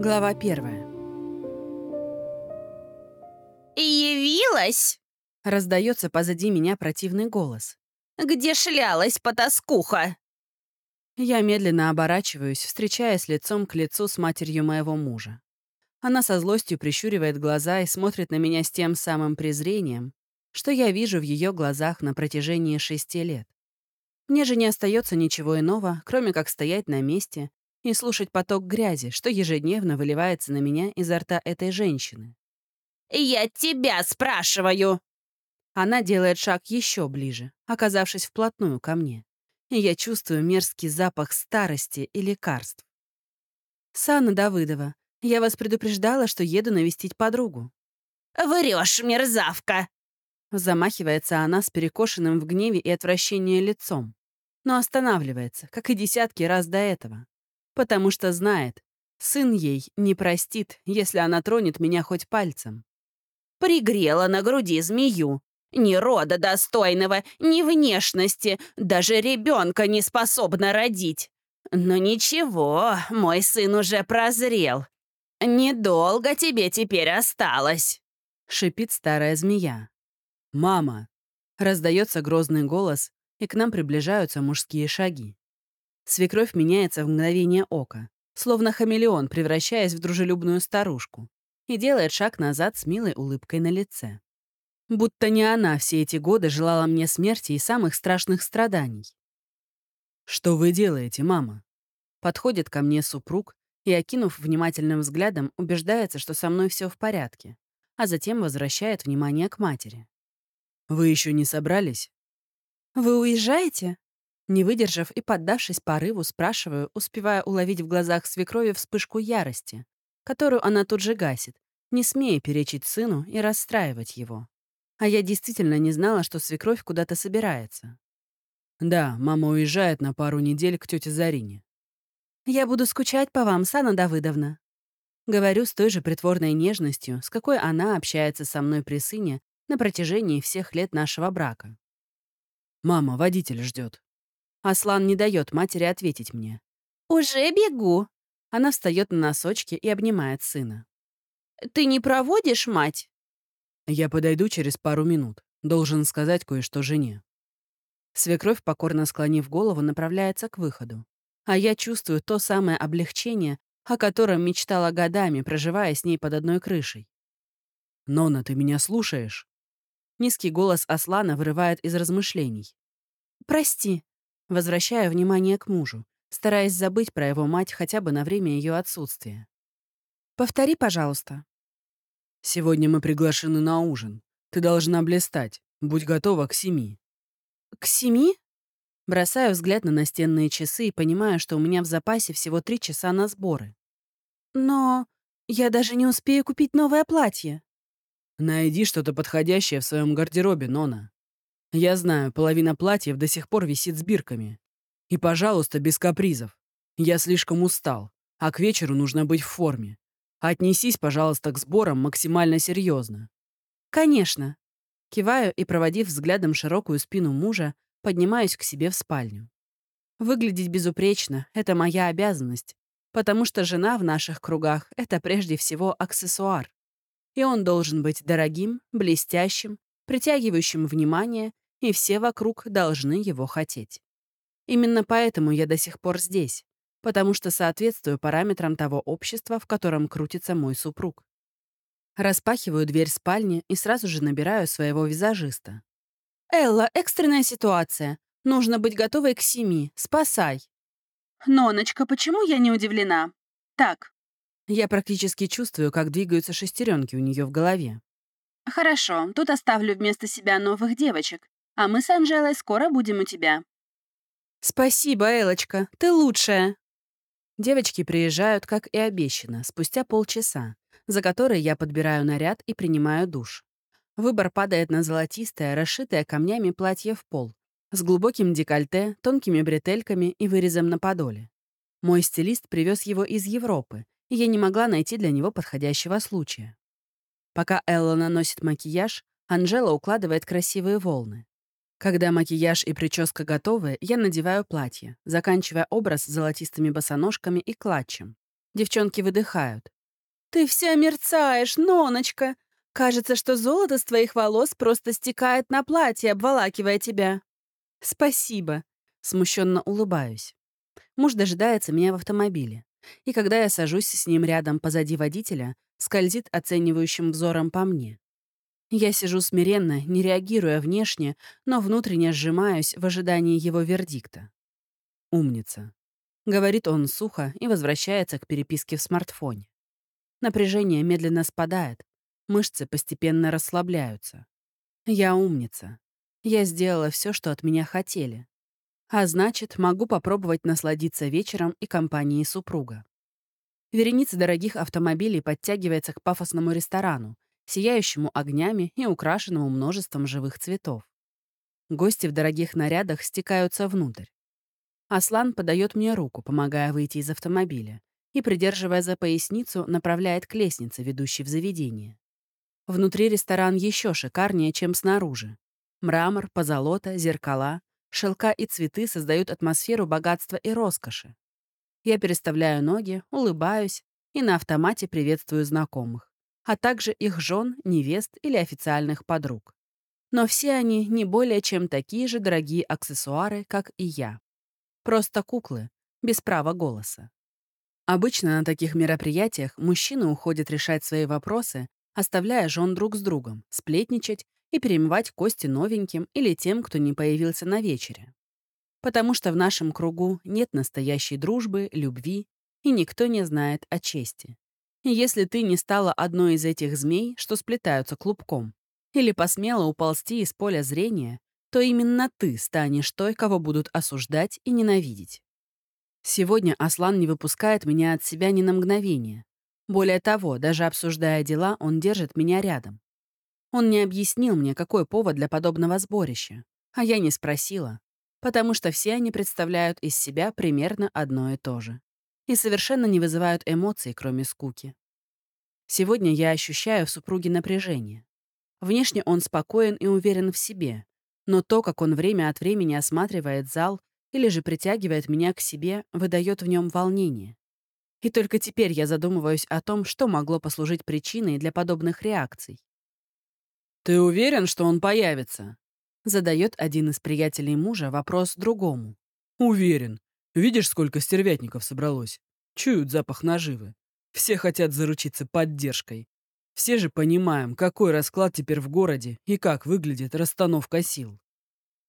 Глава первая. «Явилась?» — раздается позади меня противный голос. «Где шлялась потаскуха?» Я медленно оборачиваюсь, встречаясь лицом к лицу с матерью моего мужа. Она со злостью прищуривает глаза и смотрит на меня с тем самым презрением, что я вижу в ее глазах на протяжении шести лет. Мне же не остается ничего иного, кроме как стоять на месте и слушать поток грязи, что ежедневно выливается на меня изо рта этой женщины. «Я тебя спрашиваю!» Она делает шаг еще ближе, оказавшись вплотную ко мне. И я чувствую мерзкий запах старости и лекарств. «Санна Давыдова, я вас предупреждала, что еду навестить подругу». «Врешь, мерзавка!» Замахивается она с перекошенным в гневе и отвращении лицом, но останавливается, как и десятки раз до этого, потому что знает, сын ей не простит, если она тронет меня хоть пальцем. Пригрела на груди змею. Ни рода достойного, ни внешности, даже ребенка не способна родить. Но ничего, мой сын уже прозрел. Недолго тебе теперь осталось. Шипит старая змея. «Мама!» Раздается грозный голос, и к нам приближаются мужские шаги. Свекровь меняется в мгновение ока, словно хамелеон, превращаясь в дружелюбную старушку, и делает шаг назад с милой улыбкой на лице. Будто не она все эти годы желала мне смерти и самых страшных страданий. «Что вы делаете, мама?» Подходит ко мне супруг и, окинув внимательным взглядом, убеждается, что со мной все в порядке, а затем возвращает внимание к матери. «Вы еще не собрались?» «Вы уезжаете?» Не выдержав и поддавшись порыву, спрашиваю, успевая уловить в глазах свекрови вспышку ярости, которую она тут же гасит, не смея перечить сыну и расстраивать его. А я действительно не знала, что свекровь куда-то собирается. «Да, мама уезжает на пару недель к тете Зарине». «Я буду скучать по вам, Сана Давыдовна». Говорю с той же притворной нежностью, с какой она общается со мной при сыне на протяжении всех лет нашего брака. «Мама, водитель ждет. Аслан не дает матери ответить мне. «Уже бегу!» Она встает на носочки и обнимает сына. «Ты не проводишь, мать?» «Я подойду через пару минут. Должен сказать кое-что жене». Свекровь, покорно склонив голову, направляется к выходу. А я чувствую то самое облегчение, о котором мечтала годами, проживая с ней под одной крышей. «Нона, ты меня слушаешь?» Низкий голос Аслана вырывает из размышлений. «Прости», — возвращаю внимание к мужу стараясь забыть про его мать хотя бы на время ее отсутствия. «Повтори, пожалуйста». «Сегодня мы приглашены на ужин. Ты должна блистать. Будь готова к семи». «К семи?» Бросаю взгляд на настенные часы и понимаю, что у меня в запасе всего три часа на сборы. «Но я даже не успею купить новое платье». «Найди что-то подходящее в своем гардеробе, Нона. Я знаю, половина платьев до сих пор висит с бирками. И, пожалуйста, без капризов. Я слишком устал, а к вечеру нужно быть в форме. Отнесись, пожалуйста, к сборам максимально серьезно. Конечно. Киваю и, проводив взглядом широкую спину мужа, поднимаюсь к себе в спальню. Выглядеть безупречно — это моя обязанность, потому что жена в наших кругах — это прежде всего аксессуар. И он должен быть дорогим, блестящим, притягивающим внимание, и все вокруг должны его хотеть. Именно поэтому я до сих пор здесь, потому что соответствую параметрам того общества, в котором крутится мой супруг. Распахиваю дверь спальни и сразу же набираю своего визажиста. «Элла, экстренная ситуация. Нужно быть готовой к семи. Спасай!» «Ноночка, почему я не удивлена? Так». Я практически чувствую, как двигаются шестеренки у нее в голове. «Хорошо, тут оставлю вместо себя новых девочек, а мы с Анжелой скоро будем у тебя. «Спасибо, Элочка, ты лучшая!» Девочки приезжают, как и обещано, спустя полчаса, за которые я подбираю наряд и принимаю душ. Выбор падает на золотистое, расшитое камнями платье в пол, с глубоким декольте, тонкими бретельками и вырезом на подоле. Мой стилист привез его из Европы, и я не могла найти для него подходящего случая. Пока Элла наносит макияж, Анжела укладывает красивые волны. Когда макияж и прическа готовы, я надеваю платье, заканчивая образ золотистыми босоножками и клатчем. Девчонки выдыхают. «Ты вся мерцаешь, Ноночка! Кажется, что золото с твоих волос просто стекает на платье, обволакивая тебя». «Спасибо», — смущенно улыбаюсь. Муж дожидается меня в автомобиле. И когда я сажусь с ним рядом позади водителя, скользит оценивающим взором по мне. Я сижу смиренно, не реагируя внешне, но внутренне сжимаюсь в ожидании его вердикта. «Умница», — говорит он сухо и возвращается к переписке в смартфоне. Напряжение медленно спадает, мышцы постепенно расслабляются. Я умница. Я сделала все, что от меня хотели. А значит, могу попробовать насладиться вечером и компанией супруга. Вереница дорогих автомобилей подтягивается к пафосному ресторану, сияющему огнями и украшенному множеством живых цветов. Гости в дорогих нарядах стекаются внутрь. Аслан подает мне руку, помогая выйти из автомобиля, и, придерживая за поясницу, направляет к лестнице, ведущей в заведение. Внутри ресторан еще шикарнее, чем снаружи. Мрамор, позолота, зеркала, Шелка и цветы создают атмосферу богатства и роскоши. Я переставляю ноги, улыбаюсь и на автомате приветствую знакомых, а также их жен, невест или официальных подруг. Но все они не более чем такие же дорогие аксессуары, как и я. Просто куклы, без права голоса. Обычно на таких мероприятиях мужчины уходят решать свои вопросы, оставляя жен друг с другом, сплетничать и перемывать кости новеньким или тем, кто не появился на вечере. Потому что в нашем кругу нет настоящей дружбы, любви, и никто не знает о чести. Если ты не стала одной из этих змей, что сплетаются клубком, или посмела уползти из поля зрения, то именно ты станешь той, кого будут осуждать и ненавидеть. Сегодня Аслан не выпускает меня от себя ни на мгновение. Более того, даже обсуждая дела, он держит меня рядом. Он не объяснил мне, какой повод для подобного сборища. А я не спросила, потому что все они представляют из себя примерно одно и то же. И совершенно не вызывают эмоций, кроме скуки. Сегодня я ощущаю в супруге напряжение. Внешне он спокоен и уверен в себе, но то, как он время от времени осматривает зал или же притягивает меня к себе, выдает в нем волнение. И только теперь я задумываюсь о том, что могло послужить причиной для подобных реакций. «Ты уверен, что он появится?» Задает один из приятелей мужа вопрос другому. «Уверен. Видишь, сколько стервятников собралось? Чуют запах наживы. Все хотят заручиться поддержкой. Все же понимаем, какой расклад теперь в городе и как выглядит расстановка сил».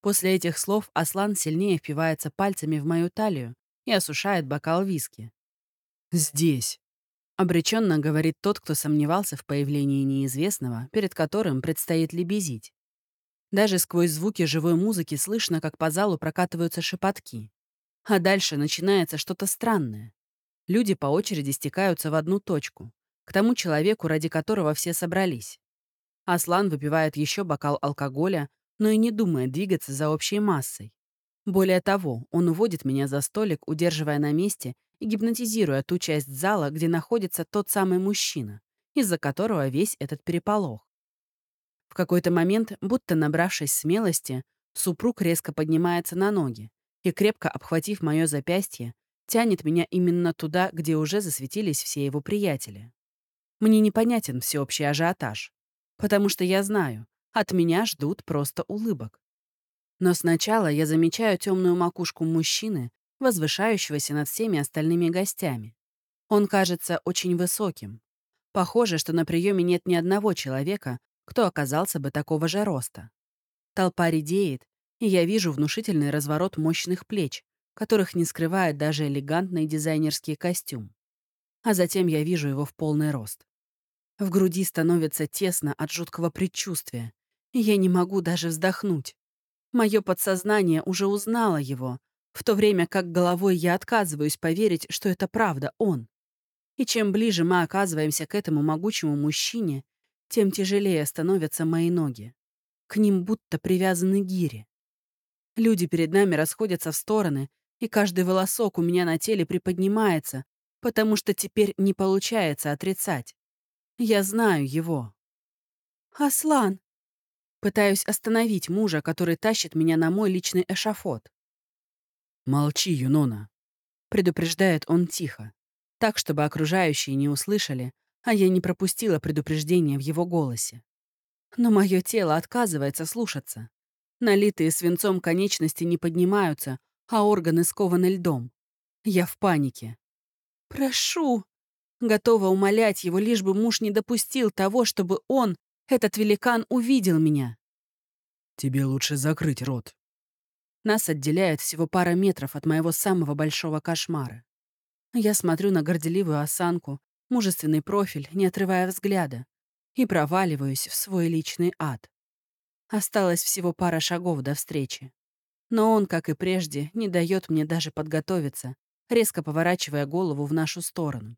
После этих слов Аслан сильнее впивается пальцами в мою талию и осушает бокал виски. «Здесь», Обреченно говорит тот, кто сомневался в появлении неизвестного, перед которым предстоит лебезить. Даже сквозь звуки живой музыки слышно, как по залу прокатываются шепотки. А дальше начинается что-то странное. Люди по очереди стекаются в одну точку, к тому человеку, ради которого все собрались. Аслан выпивает еще бокал алкоголя, но и не думает двигаться за общей массой. Более того, он уводит меня за столик, удерживая на месте и гипнотизируя ту часть зала, где находится тот самый мужчина, из-за которого весь этот переполох. В какой-то момент, будто набравшись смелости, супруг резко поднимается на ноги и, крепко обхватив мое запястье, тянет меня именно туда, где уже засветились все его приятели. Мне непонятен всеобщий ажиотаж, потому что я знаю, от меня ждут просто улыбок. Но сначала я замечаю темную макушку мужчины, возвышающегося над всеми остальными гостями. Он кажется очень высоким. Похоже, что на приеме нет ни одного человека, кто оказался бы такого же роста. Толпа редеет, и я вижу внушительный разворот мощных плеч, которых не скрывает даже элегантный дизайнерский костюм. А затем я вижу его в полный рост. В груди становится тесно от жуткого предчувствия, и я не могу даже вздохнуть. Мое подсознание уже узнало его, в то время как головой я отказываюсь поверить, что это правда он. И чем ближе мы оказываемся к этому могучему мужчине, тем тяжелее становятся мои ноги. К ним будто привязаны гири. Люди перед нами расходятся в стороны, и каждый волосок у меня на теле приподнимается, потому что теперь не получается отрицать. Я знаю его. «Аслан!» Пытаюсь остановить мужа, который тащит меня на мой личный эшафот. «Молчи, Юнона», — предупреждает он тихо. так, чтобы окружающие не услышали, а я не пропустила предупреждение в его голосе. Но мое тело отказывается слушаться. Налитые свинцом конечности не поднимаются, а органы скованы льдом. Я в панике. «Прошу!» Готова умолять его, лишь бы муж не допустил того, чтобы он, этот великан, увидел меня. «Тебе лучше закрыть рот». Нас отделяет всего пара метров от моего самого большого кошмара. Я смотрю на горделивую осанку, мужественный профиль, не отрывая взгляда, и проваливаюсь в свой личный ад. Осталось всего пара шагов до встречи. Но он, как и прежде, не дает мне даже подготовиться, резко поворачивая голову в нашу сторону.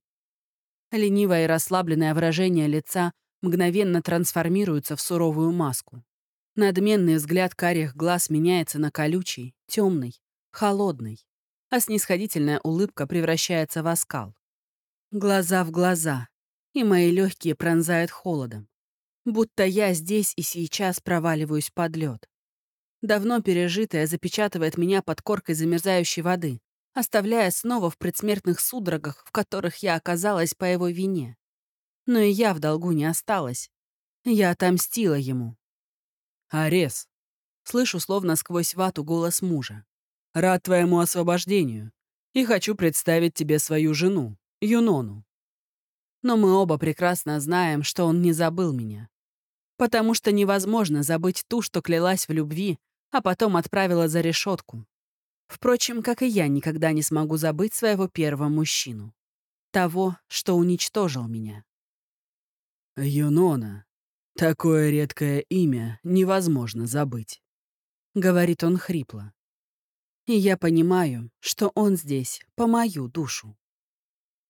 Ленивое и расслабленное выражение лица мгновенно трансформируется в суровую маску. Надменный взгляд карих глаз меняется на колючий, темный, холодный, а снисходительная улыбка превращается в оскал. Глаза в глаза, и мои легкие пронзают холодом. Будто я здесь и сейчас проваливаюсь под лед. Давно пережитое запечатывает меня под коркой замерзающей воды, оставляя снова в предсмертных судорогах, в которых я оказалась по его вине. Но и я в долгу не осталась. Я отомстила ему. «Арес!» Слышу словно сквозь вату голос мужа. «Рад твоему освобождению и хочу представить тебе свою жену, Юнону. Но мы оба прекрасно знаем, что он не забыл меня. Потому что невозможно забыть ту, что клялась в любви, а потом отправила за решетку. Впрочем, как и я никогда не смогу забыть своего первого мужчину. Того, что уничтожил меня. «Юнона, такое редкое имя невозможно забыть», — говорит он хрипло. И я понимаю, что он здесь по мою душу.